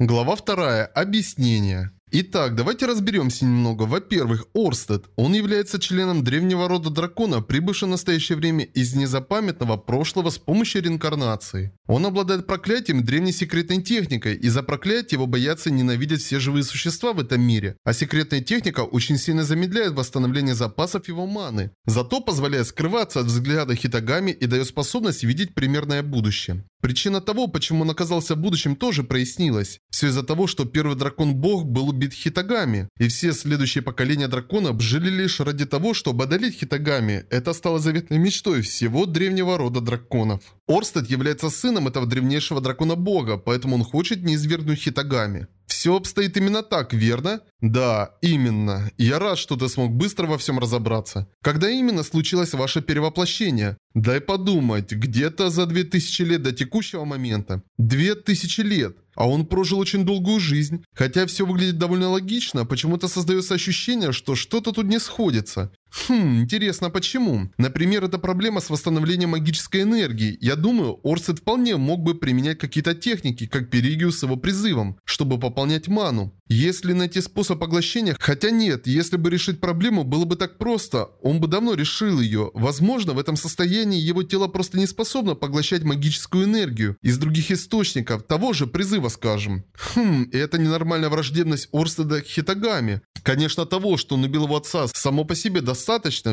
Глава вторая. Объяснение. Итак, давайте разберемся немного. Во-первых, Орстед. Он является членом древнего рода дракона, прибывшим в настоящее время из незапамятного прошлого с помощью реинкарнации. Он обладает проклятием древней секретной техникой. Из-за проклятия его боятся и ненавидят все живые существа в этом мире. А секретная техника очень сильно замедляет восстановление запасов его маны. Зато позволяет скрываться от взгляда Хитагами и дает способность видеть примерное будущее. Причина того, почему он оказался в будущем, тоже прояснилась. Все из-за того, что первый дракон-бог был убит Хитагами, и все следующие поколения драконов жили лишь ради того, чтобы одолеть Хитагами. Это стало заветной мечтой всего древнего рода драконов. Орстед является сыном этого древнейшего дракона-бога, поэтому он хочет не извергнуть Хитагами. Все обстоит именно так, верно? Да, именно. Я рад, что ты смог быстро во всем разобраться. Когда именно случилось ваше перевоплощение? Дай подумать, где-то за 2000 лет до текущего момента. 2000 лет. А он прожил очень долгую жизнь. Хотя все выглядит довольно логично, почему-то создается ощущение, что что-то тут не сходится. Хм, интересно, почему? Например, это проблема с восстановлением магической энергии. Я думаю, Орсет вполне мог бы применять какие-то техники, как Перигию с его призывом, чтобы пополнять ману. Если найти способ поглощения, хотя нет, если бы решить проблему было бы так просто, он бы давно решил ее. Возможно, в этом состоянии его тело просто не способно поглощать магическую энергию из других источников, того же призыва, скажем. Хм, и это ненормальная враждебность Орстеда к Хитагами. Конечно, того, что он убил его отца, само по себе достаточно,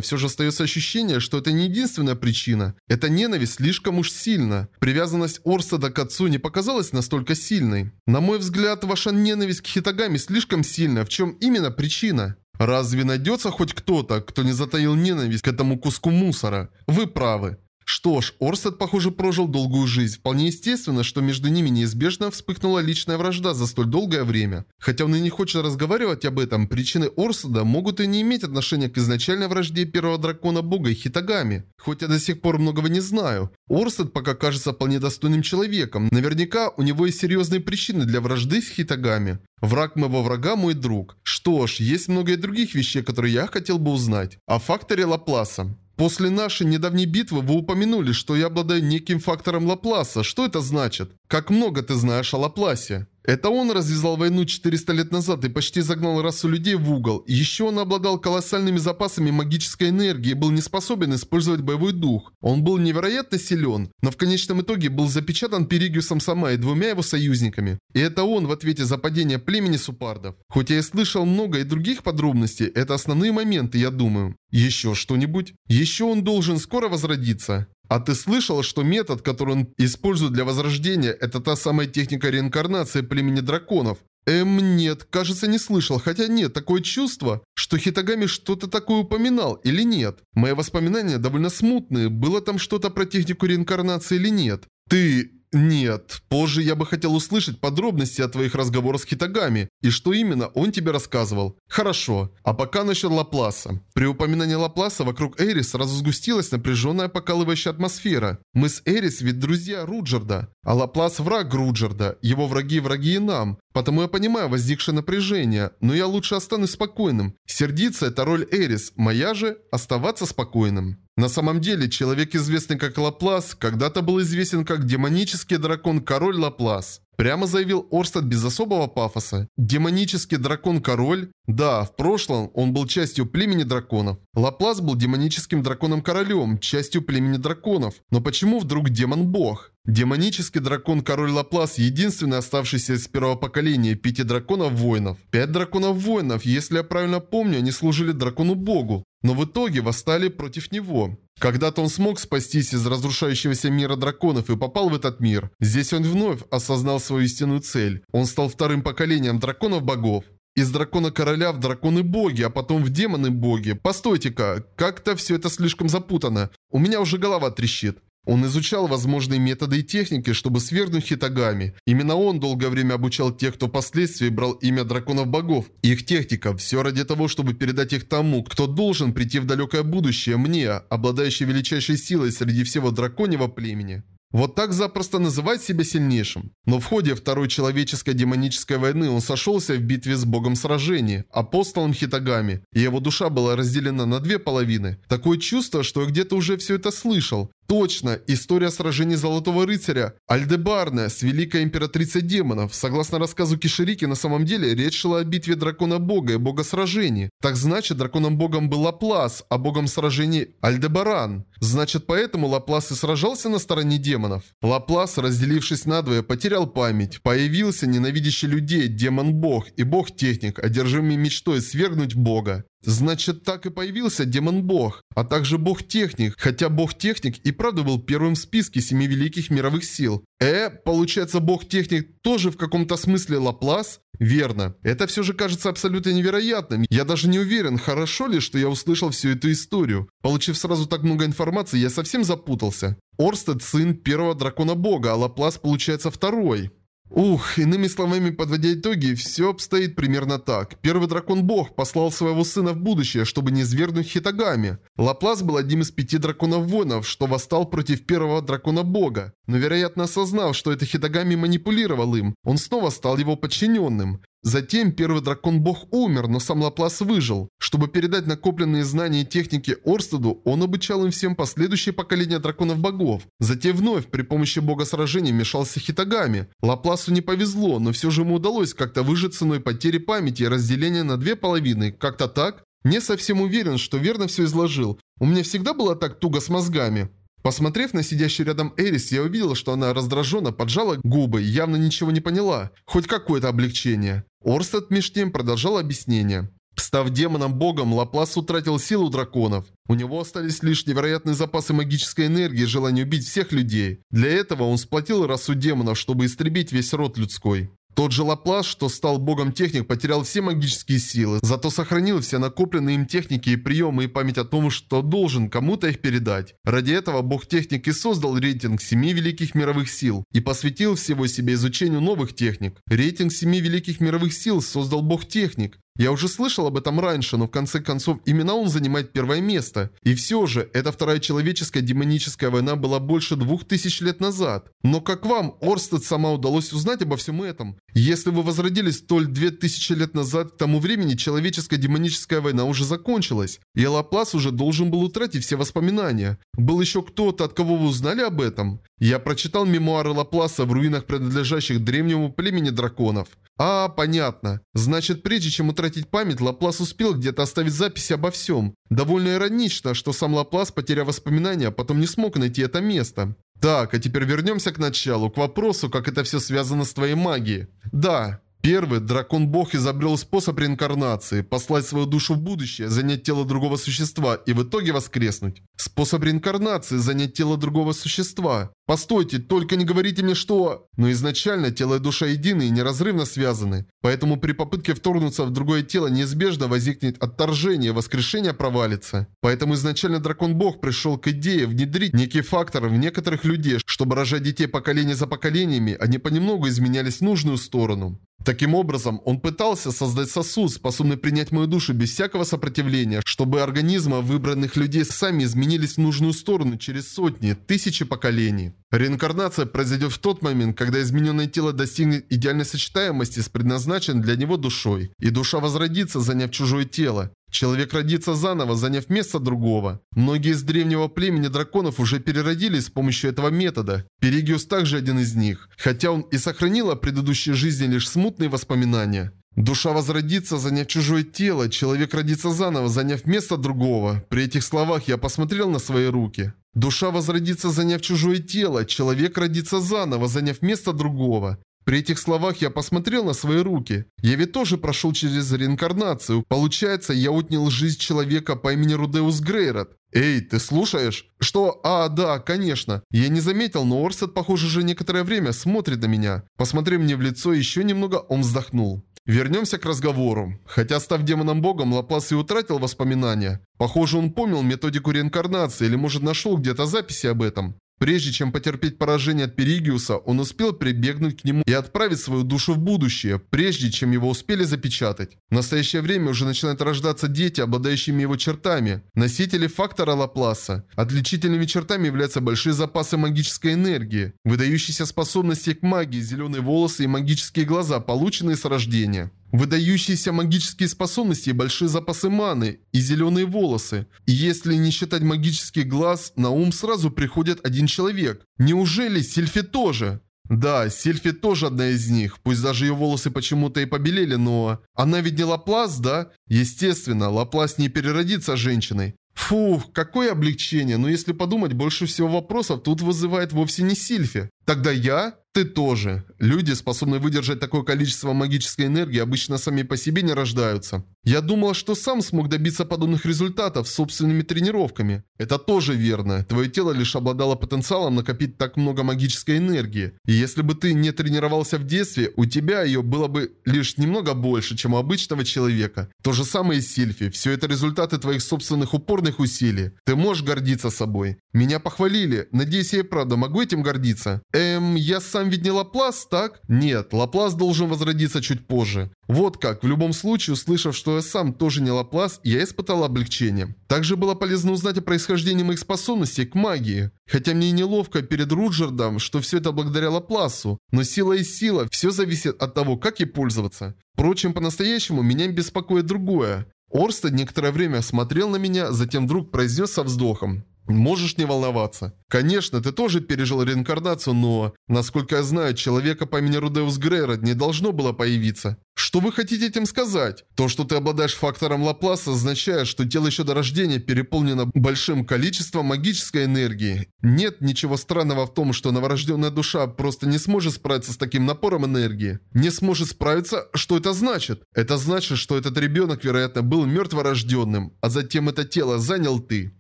все же остается ощущение, что это не единственная причина. Эта ненависть слишком уж сильна. Привязанность Орстеда к отцу не показалась настолько сильной. На мой взгляд, ваша ненависть к Хитагами слишком сильна. В чем именно причина? Разве найдется хоть кто-то, кто не затаил ненависть к этому куску мусора? Вы правы. Что ж, Орстед, похоже, прожил долгую жизнь. Вполне естественно, что между ними неизбежно вспыхнула личная вражда за столь долгое время. Хотя он и не хочет разговаривать об этом, причины Орстеда могут и не иметь отношения к изначальной вражде первого дракона бога Хитагами. Хоть я до сих пор многого не знаю. Орстед пока кажется вполне достойным человеком. Наверняка у него есть серьезные причины для вражды с Хитагами. Враг моего врага мой друг. Что ж, есть много и других вещей, которые я хотел бы узнать. О факторе Лапласа. После нашей недавней битвы вы упомянули, что я обладаю неким фактором Лапласа. Что это значит? Как много ты знаешь о Лапласе? Это он развязал войну 400 лет назад и почти загнал расу людей в угол. Еще он обладал колоссальными запасами магической энергии и был не способен использовать боевой дух. Он был невероятно силен, но в конечном итоге был запечатан Перигиусом Сама и двумя его союзниками. И это он в ответе за падение племени Супардов. Хоть я и слышал много и других подробностей, это основные моменты, я думаю. Еще что-нибудь? Еще он должен скоро возродиться. А ты слышал, что метод, который он использует для возрождения, это та самая техника реинкарнации племени драконов? Эм, нет, кажется, не слышал, хотя нет, такое чувство, что Хитагами что-то такое упоминал, или нет. Мои воспоминания довольно смутные, было там что-то про технику реинкарнации или нет. Ты... Нет, позже я бы хотел услышать подробности о твоих разговорах с Хитагами и что именно он тебе рассказывал. Хорошо, а пока насчет Лапласа. При упоминании Лапласа вокруг Эрис сразу сгустилась напряженная покалывающая атмосфера. Мы с Эрис ведь друзья Руджерда, а Лаплас враг Руджерда, его враги враги и нам. Потому я понимаю возникшее напряжение, но я лучше останусь спокойным. Сердиться это роль Эрис, моя же оставаться спокойным. На самом деле, человек, известный как Лаплас, когда-то был известен как демонический дракон-король Лаплас. Прямо заявил Орстад без особого пафоса. Демонический дракон-король? Да, в прошлом он был частью племени драконов. Лаплас был демоническим драконом-королем, частью племени драконов. Но почему вдруг демон-бог? Демонический дракон-король Лаплас – единственный оставшийся из первого поколения пяти драконов-воинов. Пять драконов-воинов, если я правильно помню, они служили дракону-богу но в итоге восстали против него. Когда-то он смог спастись из разрушающегося мира драконов и попал в этот мир. Здесь он вновь осознал свою истинную цель. Он стал вторым поколением драконов-богов. Из дракона-короля в драконы-боги, а потом в демоны-боги. Постойте-ка, как-то все это слишком запутано. У меня уже голова трещит. Он изучал возможные методы и техники, чтобы свергнуть Хитагами. Именно он долгое время обучал тех, кто впоследствии брал имя драконов-богов. Их техников, все ради того, чтобы передать их тому, кто должен прийти в далекое будущее, мне, обладающей величайшей силой среди всего драконьего племени. Вот так запросто называть себя сильнейшим. Но в ходе Второй Человеческой Демонической войны он сошелся в битве с богом сражений, апостолом Хитагами, и его душа была разделена на две половины. Такое чувство, что я где-то уже все это слышал. Точно, история сражений Золотого Рыцаря Альдебарна с Великой Императрицей Демонов. Согласно рассказу Киширики, на самом деле речь шла о битве Дракона Бога и Бога Сражений. Так значит, Драконом Богом был Лаплас, а Богом Сражений Альдебаран. Значит, поэтому Лаплас и сражался на стороне демонов. Лаплас, разделившись надвое, потерял память. Появился ненавидящий людей демон-бог и бог-техник, одержимый мечтой свергнуть бога. Значит, так и появился демон-бог, а также бог-техник, хотя бог-техник и правда был первым в списке семи великих мировых сил. Э, получается бог-техник тоже в каком-то смысле Лаплас? Верно. Это все же кажется абсолютно невероятным. Я даже не уверен, хорошо ли, что я услышал всю эту историю. Получив сразу так много информации, я совсем запутался. Орстед сын первого дракона бога, а Лаплас получается второй. Ух, иными словами, подводя итоги, все обстоит примерно так. Первый дракон-бог послал своего сына в будущее, чтобы не свергнуть Хитагами. Лаплас был одним из пяти драконов-воинов, что восстал против первого дракона-бога. Но, вероятно, осознав, что это Хитагами манипулировал им, он снова стал его подчиненным. Затем первый дракон-бог умер, но сам Лаплас выжил. Чтобы передать накопленные знания и техники Орстеду, он обучал им всем последующие поколения драконов-богов. Затем вновь при помощи бога сражений вмешался Хитагами. Лапласу не повезло, но все же ему удалось как-то выжить ценой потери памяти и разделения на две половины. Как-то так? Не совсем уверен, что верно все изложил. У меня всегда было так туго с мозгами. Посмотрев на сидящий рядом Эрис, я увидел, что она раздраженно поджала губы и явно ничего не поняла. Хоть какое-то облегчение. Орстед меж тем продолжал объяснение. Став демоном-богом, Лаплас утратил силу драконов. У него остались лишь невероятные запасы магической энергии и желание убить всех людей. Для этого он сплотил расу демонов, чтобы истребить весь род людской. Тот же Лаплас, что стал богом техник, потерял все магические силы, зато сохранил все накопленные им техники и приемы и память о том, что должен кому-то их передать. Ради этого бог техник и создал рейтинг семи великих мировых сил и посвятил всего себе изучению новых техник. Рейтинг семи великих мировых сил создал бог техник. Я уже слышал об этом раньше, но в конце концов именно он занимает первое место. И все же, эта вторая человеческая демоническая война была больше двух тысяч лет назад. Но как вам, Орстед, сама удалось узнать обо всем этом? Если вы возродились столь две тысячи лет назад, к тому времени человеческая демоническая война уже закончилась. И Лаплас уже должен был утратить все воспоминания. Был еще кто-то, от кого вы узнали об этом? Я прочитал мемуары Лапласа в руинах, принадлежащих древнему племени драконов. А, понятно. Значит, прежде чем утратить память, Лаплас успел где-то оставить записи обо всем. Довольно иронично, что сам Лаплас, потеряв воспоминания, а потом не смог найти это место. Так, а теперь вернемся к началу, к вопросу, как это все связано с твоей магией. Да, Первый, дракон-бог изобрел способ реинкарнации, послать свою душу в будущее, занять тело другого существа и в итоге воскреснуть. Способ реинкарнации – занять тело другого существа. Постойте, только не говорите мне, что... Но изначально тело и душа едины и неразрывно связаны. Поэтому при попытке вторгнуться в другое тело неизбежно возникнет отторжение, воскрешение провалится. Поэтому изначально дракон-бог пришел к идее внедрить некий фактор в некоторых людей, чтобы рожать детей поколение за поколениями, они понемногу изменялись в нужную сторону. Таким образом, он пытался создать сосуд, способный принять мою душу без всякого сопротивления, чтобы организмы выбранных людей сами изменились в нужную сторону через сотни, тысячи поколений. Реинкарнация произойдет в тот момент, когда измененное тело достигнет идеальной сочетаемости с предназначенной для него душой, и душа возродится, заняв чужое тело. Человек родится заново, заняв место другого. Многие из древнего племени драконов уже переродились с помощью этого метода. Перигиус также один из них, хотя он и сохранил о предыдущей жизни лишь смутные воспоминания. Душа возродится, заняв чужое тело, человек родится заново, заняв место другого. При этих словах я посмотрел на свои руки. Душа возродится, заняв чужое тело, человек родится заново, заняв место другого. При этих словах я посмотрел на свои руки. Я ведь тоже прошел через реинкарнацию. Получается, я отнял жизнь человека по имени Рудеус Грейрот. «Эй, ты слушаешь?» «Что? А, да, конечно. Я не заметил, но Орсет, похоже, уже некоторое время смотрит на меня. Посмотри мне в лицо, еще немного он вздохнул. Вернемся к разговору. Хотя, став демоном-богом, Лаплас и утратил воспоминания. Похоже, он помнил методику реинкарнации или, может, нашел где-то записи об этом. Прежде чем потерпеть поражение от Перигиуса, он успел прибегнуть к нему и отправить свою душу в будущее, прежде чем его успели запечатать. В настоящее время уже начинают рождаться дети, обладающими его чертами. Носители фактора Лапласа. Отличительными чертами являются большие запасы магической энергии, выдающиеся способности к магии, зеленые волосы и магические глаза, полученные с рождения. Выдающиеся магические способности и большие запасы маны, и зеленые волосы. И если не считать магический глаз, на ум сразу приходит один человек. Неужели Сильфи тоже? Да, Сильфи тоже одна из них, пусть даже ее волосы почему-то и побелели, но... Она ведь не Лаплас, да? Естественно, Лаплас не переродится женщиной. Фух, какое облегчение, но если подумать, больше всего вопросов тут вызывает вовсе не Сильфи. Тогда я? Ты тоже. Люди, способные выдержать такое количество магической энергии, обычно сами по себе не рождаются. Я думал, что сам смог добиться подобных результатов собственными тренировками. Это тоже верно. Твое тело лишь обладало потенциалом накопить так много магической энергии. И если бы ты не тренировался в детстве, у тебя ее было бы лишь немного больше, чем у обычного человека. То же самое и с Сильфи. Все это результаты твоих собственных упорных усилий. Ты можешь гордиться собой. Меня похвалили. Надеюсь, я и правда могу этим гордиться. Эм, я сам ведь не Лаплас, так? Нет, Лаплас должен возродиться чуть позже. Вот как, в любом случае, услышав, что я сам тоже не Лаплас, я испытал облегчение. Также было полезно узнать о происхождении моих способностей к магии. Хотя мне и неловко перед Руджердом, что все это благодаря Лапласу, но сила и сила, все зависит от того, как ей пользоваться. Впрочем, по-настоящему меня беспокоит другое. Орстед некоторое время смотрел на меня, затем вдруг произнес со вздохом. Можешь не волноваться. Конечно, ты тоже пережил реинкарнацию, но, насколько я знаю, человека по имени Рудеус Грейрот не должно было появиться. Что вы хотите этим сказать? То, что ты обладаешь фактором Лапласа, означает, что тело еще до рождения переполнено большим количеством магической энергии. Нет ничего странного в том, что новорожденная душа просто не сможет справиться с таким напором энергии. Не сможет справиться? Что это значит? Это значит, что этот ребенок, вероятно, был мертворожденным, а затем это тело занял ты.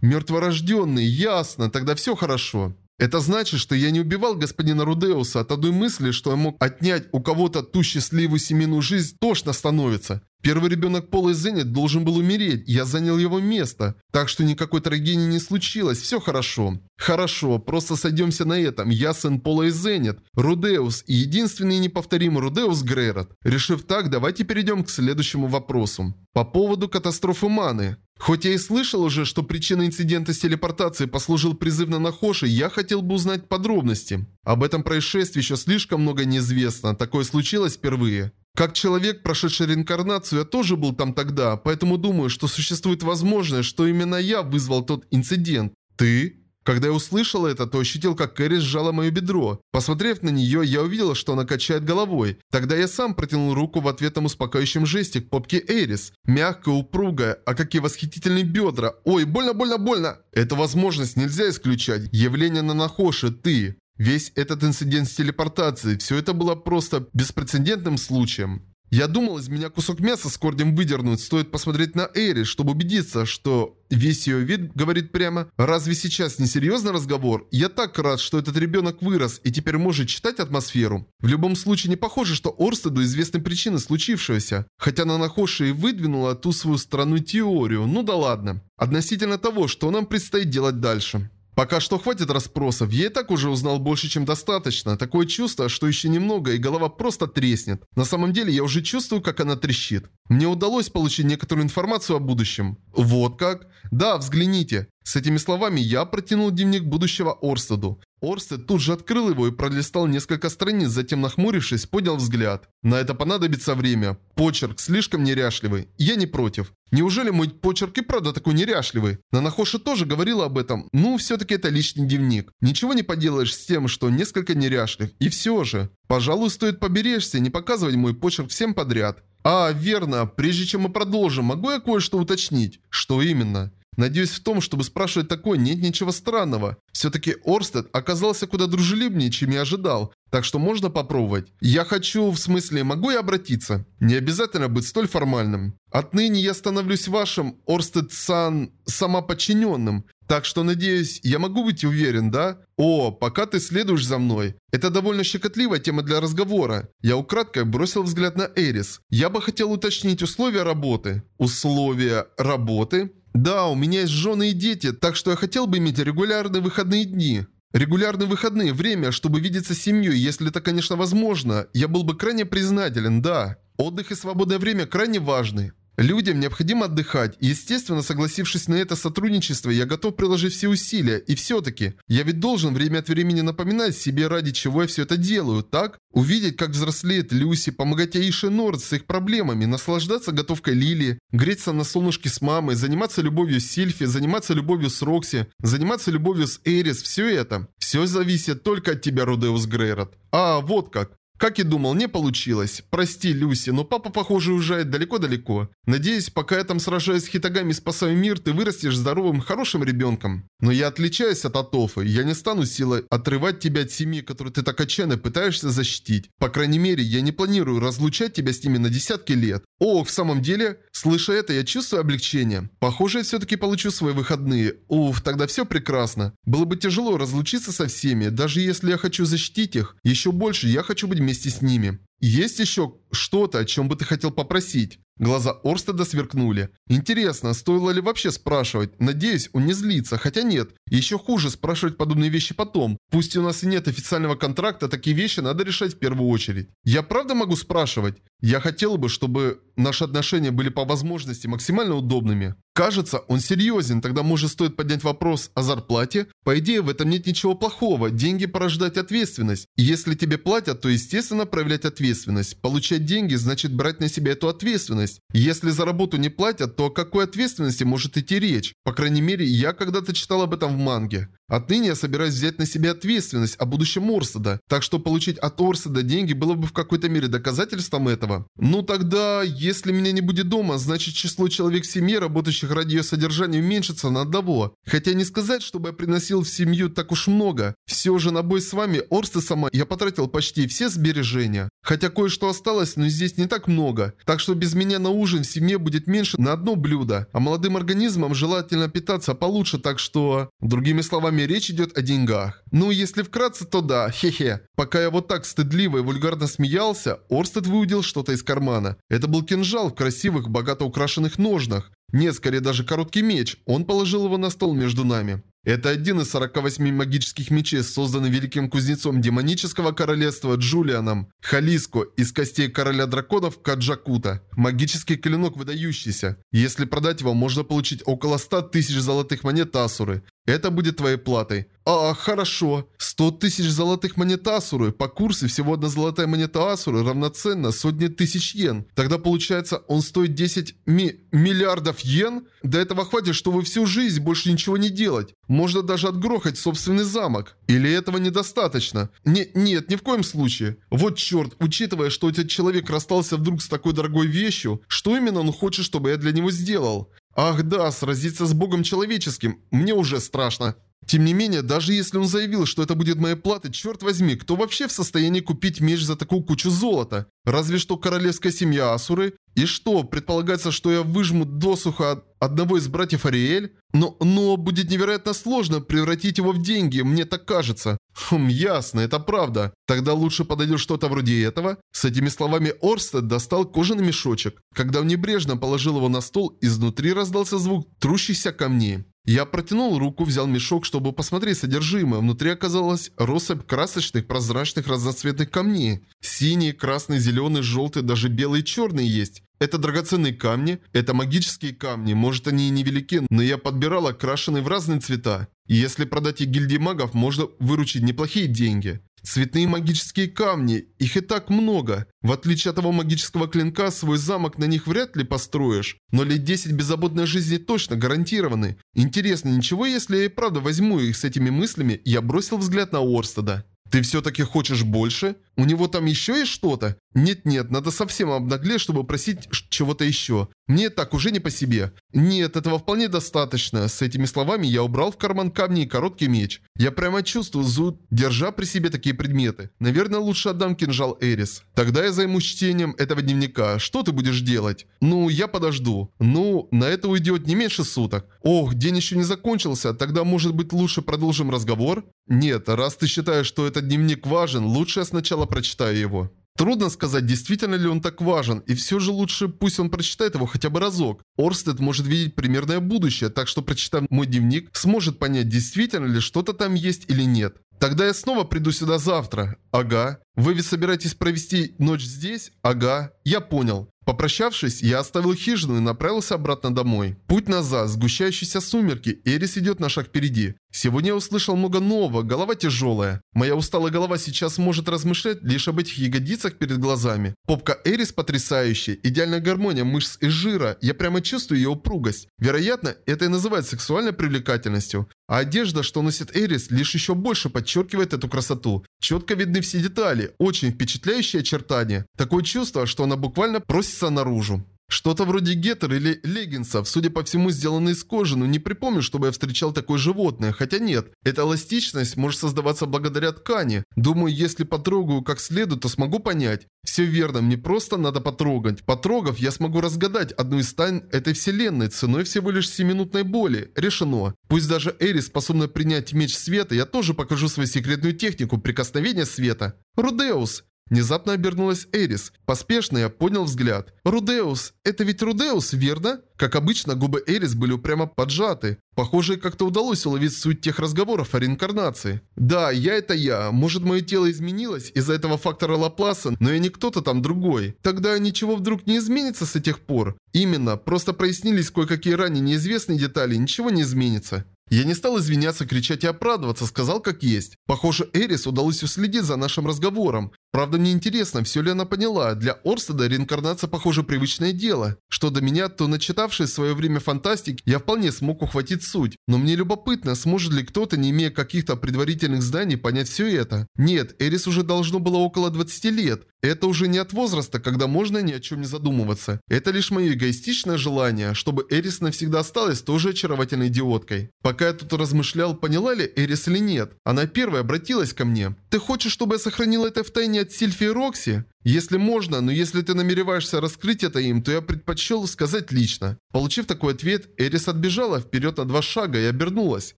Мертворожденный, ясно, тогда все хорошо. Это значит, что я не убивал господина Рудеуса от одной мысли, что я мог отнять у кого-то ту счастливую семейную жизнь, тошно становится. Первый ребенок Пола и Зенит должен был умереть, я занял его место. Так что никакой трагедии не случилось, все хорошо. Хорошо, просто сойдемся на этом. Я сын Пола и Зенит, Рудеус и единственный неповторимый Рудеус Грейрот. Решив так, давайте перейдем к следующему вопросу. По поводу катастрофы Маны. Хоть я и слышал уже, что причиной инцидента с телепортацией послужил призыв на Нахоши, я хотел бы узнать подробности. Об этом происшествии еще слишком много неизвестно, такое случилось впервые. Как человек, прошедший реинкарнацию, я тоже был там тогда, поэтому думаю, что существует возможность, что именно я вызвал тот инцидент. Ты? Когда я услышал это, то ощутил, как Кэрри сжала мое бедро. Посмотрев на нее, я увидел, что она качает головой. Тогда я сам протянул руку в ответном успокаивающем жесте к попке Эрис. Мягкая, упругая, а какие восхитительные бедра. Ой, больно, больно, больно. Эту возможность нельзя исключать. Явление на Нахоши, ты. Весь этот инцидент с телепортацией, все это было просто беспрецедентным случаем. Я думал, из меня кусок мяса с корнем выдернуть, стоит посмотреть на Эри, чтобы убедиться, что весь ее вид говорит прямо «Разве сейчас не серьезный разговор? Я так рад, что этот ребенок вырос и теперь может читать атмосферу». В любом случае не похоже, что Орстеду известны причины случившегося. Хотя Нанахоши и выдвинула ту свою странную теорию, ну да ладно. Относительно того, что нам предстоит делать дальше. Пока что хватит расспросов, я и так уже узнал больше, чем достаточно. Такое чувство, что еще немного и голова просто треснет. На самом деле я уже чувствую, как она трещит. Мне удалось получить некоторую информацию о будущем. Вот как? Да, взгляните. С этими словами я протянул дневник будущего Орстеду. Орстед тут же открыл его и пролистал несколько страниц, затем нахмурившись, поднял взгляд. На это понадобится время. Почерк слишком неряшливый. Я не против. Неужели мой почерк и правда такой неряшливый? Нанахоши тоже говорила об этом. Ну, все-таки это личный дневник. Ничего не поделаешь с тем, что несколько неряшлив. И все же. Пожалуй, стоит поберечься и не показывать мой почерк всем подряд. А, верно. Прежде чем мы продолжим, могу я кое-что уточнить? Что именно? Надеюсь, в том, чтобы спрашивать такое, нет ничего странного. Все-таки Орстед оказался куда дружелюбнее, чем я ожидал, так что можно попробовать. Я хочу, в смысле, могу я обратиться? Не обязательно быть столь формальным. Отныне я становлюсь вашим, Орстед-сан, самоподчиненным. Так что, надеюсь, я могу быть уверен, да? О, пока ты следуешь за мной. Это довольно щекотливая тема для разговора. Я украдкой бросил взгляд на Эрис. Я бы хотел уточнить условия работы. Условия работы? Да, у меня есть жены и дети, так что я хотел бы иметь регулярные выходные дни. Регулярные выходные, время, чтобы видеться с семьей, если это, конечно, возможно. Я был бы крайне признателен, да. Отдых и свободное время крайне важны. Людям необходимо отдыхать, и, естественно, согласившись на это сотрудничество, я готов приложить все усилия. И все-таки, я ведь должен время от времени напоминать себе, ради чего я все это делаю, так? Увидеть, как взрослеет Люси, помогать Аише Норд с их проблемами, наслаждаться готовкой Лили, греться на солнышке с мамой, заниматься любовью с Сильфи, заниматься любовью с Рокси, заниматься любовью с Эрис, все это. Все зависит только от тебя, Рудеус Грейрот. А, вот как. Как и думал, не получилось. Прости, Люси, но папа, похоже, уезжает далеко-далеко. Надеюсь, пока я там сражаюсь с Хитагами спасаю мир, ты вырастешь здоровым, хорошим ребенком. Но я отличаюсь от Атофы. Я не стану силой отрывать тебя от семьи, которую ты так отчаянно пытаешься защитить. По крайней мере, я не планирую разлучать тебя с ними на десятки лет. О, в самом деле, слыша это, я чувствую облегчение. Похоже, я все-таки получу свои выходные. Уф, тогда все прекрасно. Было бы тяжело разлучиться со всеми, даже если я хочу защитить их. Еще больше я хочу быть вместе с ними. Есть еще что-то, о чем бы ты хотел попросить? Глаза Орстеда сверкнули. Интересно, стоило ли вообще спрашивать? Надеюсь, он не злится, хотя нет. Еще хуже спрашивать подобные вещи потом. Пусть у нас и нет официального контракта, такие вещи надо решать в первую очередь. Я правда могу спрашивать? Я хотел бы, чтобы наши отношения были по возможности максимально удобными. Кажется, он серьезен, тогда может стоит поднять вопрос о зарплате? По идее, в этом нет ничего плохого, деньги порождают ответственность. Если тебе платят, то естественно проявлять ответственность. Получать деньги значит брать на себя эту ответственность. Если за работу не платят, то о какой ответственности может идти речь? По крайней мере, я когда-то читал об этом в манге. Отныне я собираюсь взять на себя ответственность о будущем Орседа, так что получить от Орседа деньги было бы в какой-то мере доказательством этого. Ну тогда, если меня не будет дома, значит число человек в семье, работающих ради ее содержания, уменьшится на одного. Хотя не сказать, чтобы я приносил в семью так уж много. Все же на бой с вами, Орсты сама, я потратил почти все сбережения. Хотя кое-что осталось, но здесь не так много. Так что без меня на ужин в семье будет меньше на одно блюдо. А молодым организмам желательно питаться получше, так что... Другими словами, речь идет о деньгах. Ну, если вкратце, то да, хе-хе. Пока я вот так стыдливо и вульгарно смеялся, Орстед выудил что-то из кармана. Это был кинжал в красивых, богато украшенных ножнах. Нет, скорее даже короткий меч. Он положил его на стол между нами. Это один из 48 магических мечей, созданный великим кузнецом демонического королевства Джулианом Халиско из костей короля драконов Каджакута. Магический клинок выдающийся. Если продать его, можно получить около 100 тысяч золотых монет Асуры. Это будет твоей платой. А, хорошо. 100 тысяч золотых монет Асуры. По курсу всего одна золотая монета Асуры равноценна сотне тысяч йен. Тогда получается, он стоит 10 ми миллиардов йен? До этого хватит, чтобы всю жизнь больше ничего не делать. Можно даже отгрохать собственный замок. Или этого недостаточно? Не, нет, ни в коем случае. Вот черт, учитывая, что этот человек расстался вдруг с такой дорогой вещью, что именно он хочет, чтобы я для него сделал? Ах да, сразиться с богом человеческим. Мне уже страшно. Тем не менее, даже если он заявил, что это будет моей платой, черт возьми, кто вообще в состоянии купить меч за такую кучу золота? Разве что королевская семья Асуры? И что, предполагается, что я выжму досуха одного из братьев Ариэль? Но, но будет невероятно сложно превратить его в деньги, мне так кажется. Хм, ясно, это правда. Тогда лучше подойдет что-то вроде этого. С этими словами Орстед достал кожаный мешочек. Когда он небрежно положил его на стол, изнутри раздался звук трущихся камней. Я протянул руку, взял мешок, чтобы посмотреть содержимое. Внутри оказалась россыпь красочных, прозрачных, разноцветных камней. Синий, красный, зеленый, желтый, даже белый и черный есть. Это драгоценные камни, это магические камни, может они и невелики, но я подбирал окрашенные в разные цвета. И если продать их гильдии магов, можно выручить неплохие деньги. Цветные магические камни, их и так много. В отличие от того магического клинка, свой замок на них вряд ли построишь. Но лет 10 беззаботной жизни точно гарантированы. Интересно, ничего если я и правда возьму их с этими мыслями, я бросил взгляд на Орстеда. Ты все-таки хочешь больше? У него там еще есть что-то? Нет-нет, надо совсем обнаглеть, чтобы просить чего-то еще. Мне так уже не по себе. Нет, этого вполне достаточно. С этими словами я убрал в карман камни и короткий меч. Я прямо чувствую зуд, держа при себе такие предметы. Наверное, лучше отдам кинжал Эрис. Тогда я займусь чтением этого дневника. Что ты будешь делать? Ну, я подожду. Ну, на это уйдет не меньше суток. Ох, день еще не закончился. Тогда, может быть, лучше продолжим разговор? Нет, раз ты считаешь, что этот дневник важен, лучше я сначала прочитаю его. Трудно сказать, действительно ли он так важен, и все же лучше пусть он прочитает его хотя бы разок. Орстед может видеть примерное будущее, так что прочитав мой дневник, сможет понять, действительно ли что-то там есть или нет. Тогда я снова приду сюда завтра. Ага. Вы ведь собираетесь провести ночь здесь? Ага. Я понял. Попрощавшись, я оставил хижину и направился обратно домой. Путь назад, сгущающиеся сумерки, Эрис идет на шаг впереди. Сегодня я услышал много нового, голова тяжелая. Моя усталая голова сейчас может размышлять лишь об этих ягодицах перед глазами. Попка Эрис потрясающая, идеальная гармония мышц и жира, я прямо чувствую ее упругость. Вероятно, это и называют сексуальной привлекательностью. А одежда, что носит Эрис, лишь еще больше подчеркивает эту красоту. Четко видны все детали, очень впечатляющие очертания. Такое чувство, что она буквально просится наружу. Что-то вроде гетер или леггинсов, судя по всему, сделаны из кожи, но не припомню, чтобы я встречал такое животное, хотя нет. Эта эластичность может создаваться благодаря ткани. Думаю, если потрогаю как следует, то смогу понять. Все верно, мне просто надо потрогать. Потрогав, я смогу разгадать одну из тайн этой вселенной ценой всего лишь 7-минутной боли. Решено. Пусть даже Эри способна принять меч света, я тоже покажу свою секретную технику прикосновения света. Рудеус. Внезапно обернулась Эрис. Поспешно я поднял взгляд. «Рудеус! Это ведь Рудеус, верно?» Как обычно, губы Эрис были прямо поджаты. Похоже, как-то удалось уловить суть тех разговоров о реинкарнации. Да, я это я. Может, мое тело изменилось из-за этого фактора Лапласа, но я не кто-то там другой. Тогда ничего вдруг не изменится с тех пор? Именно, просто прояснились кое-какие ранее неизвестные детали, ничего не изменится. Я не стал извиняться, кричать и оправдываться, сказал как есть. Похоже, Эрис удалось уследить за нашим разговором. Правда, мне интересно, все ли она поняла. Для Орстеда реинкарнация, похоже, привычное дело. Что до меня, то начитавший в свое время фантастик, я вполне смог ухватить суть. Но мне любопытно, сможет ли кто-то, не имея каких-то предварительных знаний, понять все это. Нет, Эрис уже должно было около 20 лет. Это уже не от возраста, когда можно ни о чем не задумываться. Это лишь мое эгоистичное желание, чтобы Эрис навсегда осталась тоже очаровательной идиоткой. Пока я тут размышлял, поняла ли Эрис или нет, она первая обратилась ко мне. «Ты хочешь, чтобы я сохранила это в тайне от Сильфи и Рокси?» Если можно, но если ты намереваешься раскрыть это им, то я предпочел сказать лично. Получив такой ответ, Эрис отбежала вперед на два шага и обернулась.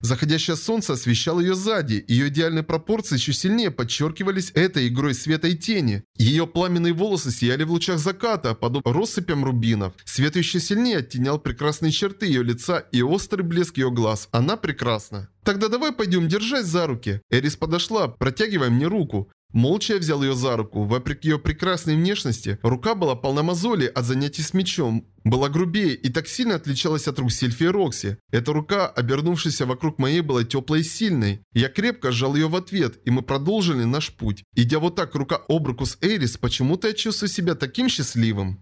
Заходящее солнце освещало ее сзади, ее идеальные пропорции еще сильнее подчеркивались этой игрой света и тени. Ее пламенные волосы сияли в лучах заката, подобно россыпям рубинов. Свет еще сильнее оттенял прекрасные черты ее лица и острый блеск ее глаз. Она прекрасна. «Тогда давай пойдем, держась за руки». Эрис подошла, протягивая мне руку. Молча я взял ее за руку. Вопреки ее прекрасной внешности, рука была полна мозолей от занятий с мечом. Была грубее и так сильно отличалась от рук Сильфи и Рокси. Эта рука, обернувшаяся вокруг моей, была теплой и сильной. Я крепко сжал ее в ответ, и мы продолжили наш путь. Идя вот так рука об руку с Эрис, почему-то я чувствую себя таким счастливым.